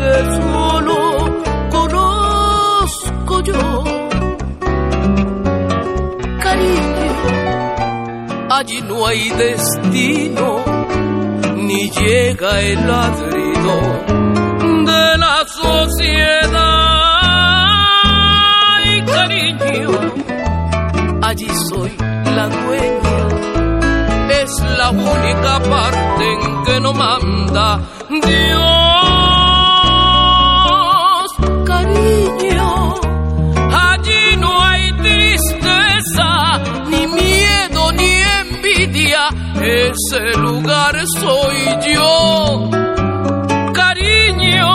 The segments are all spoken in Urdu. گئی سوشیلا پر مند سلو گار سوئی جاری نیو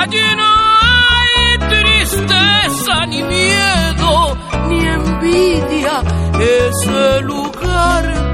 اجین سانی دو نم بھی دیا اسلو گار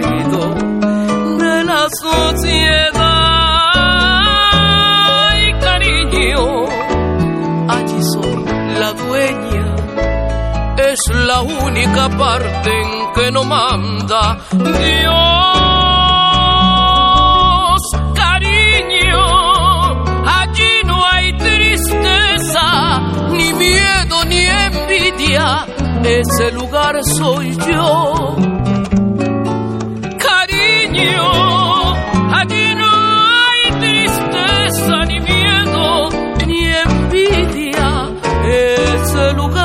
نمین دیا کاری ترس دکنی دیا